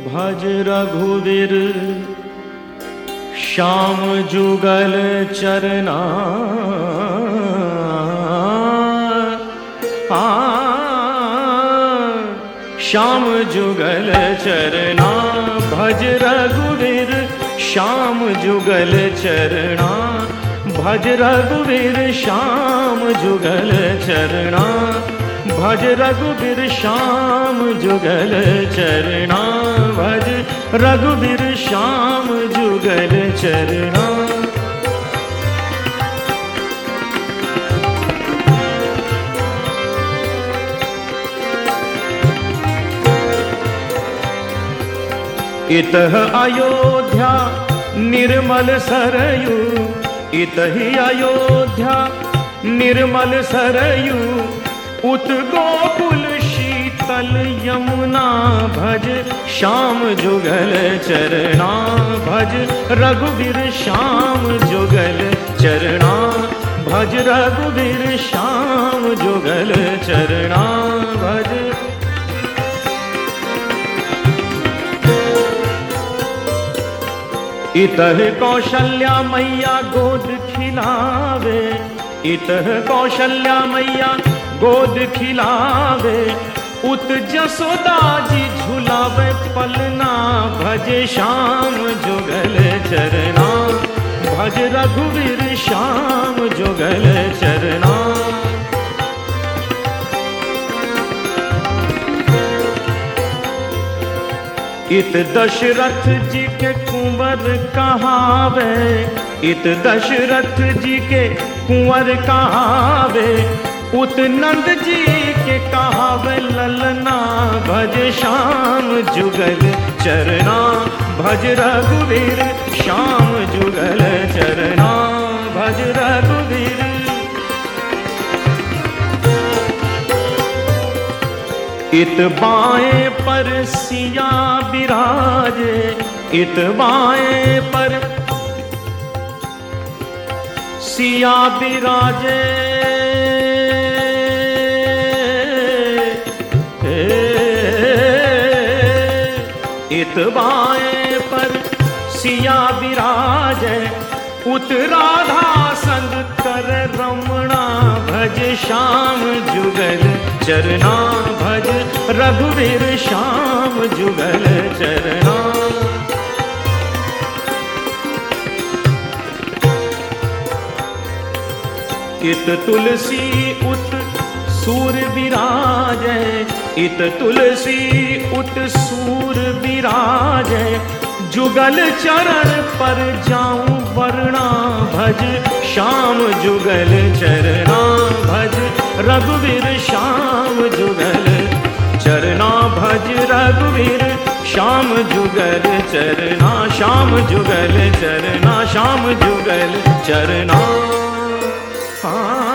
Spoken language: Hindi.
भज रघुवीर। श्याम जुगल चरना। आ श्याम जुगल चरना। भज रघुवीर श्याम जुगल चरना। भज रघुवीर श्याम जुगल चरना भज रघुबीर श्याम जुगल चरना भज। रघुबीर श्याम जुगल चरना इत अयोध्या निर्मल सरयू। इत ही अयोध्या निर्मल सरयू। उत गोकुल शीतल यमुना भज, श्याम जुगल चरणा भज, रघुवीर श्याम जुगल चरणा भज, रघुवीर श्याम जुगल चरणा भज। इतः कौशल्या मैया गोद खिलावे, इतः कौशल्या मैया गोद खिलावे, उत जसोदा जी झुलावे पलना भज श्याम जुगल चरना। भज रघुवीर श्याम जुगल चरना। इत दशरथ जी के कुंवर कहावे, इत दशरथ जी के कुंवर कहावे। उत नंद जी के कहावे ललना भज श्याम जुगल चरना, भज रघुवीर श्याम जुगल चरना, भज रघुवीर। इत बाएँ पर सिया विराजे, इत बाएँ पर सिया विराजे। इत बाएँ पर सिया विराजे उत राधा संग कर रमणा भज श्याम जुगल। चरना भज रघुवीर श्याम जुगल। चरना। इत तुलसी उत सूर विराज इत तुलसी उत सूर विराज जुगल चरण पर जाऊँ वरना भज श्याम जुगल चरना भज रघुवीर श्याम जुगल चरना भज रघुवीर श्याम जुगल चरना, श्याम जुगल चरना, श्याम जुगल चरना। हाँ।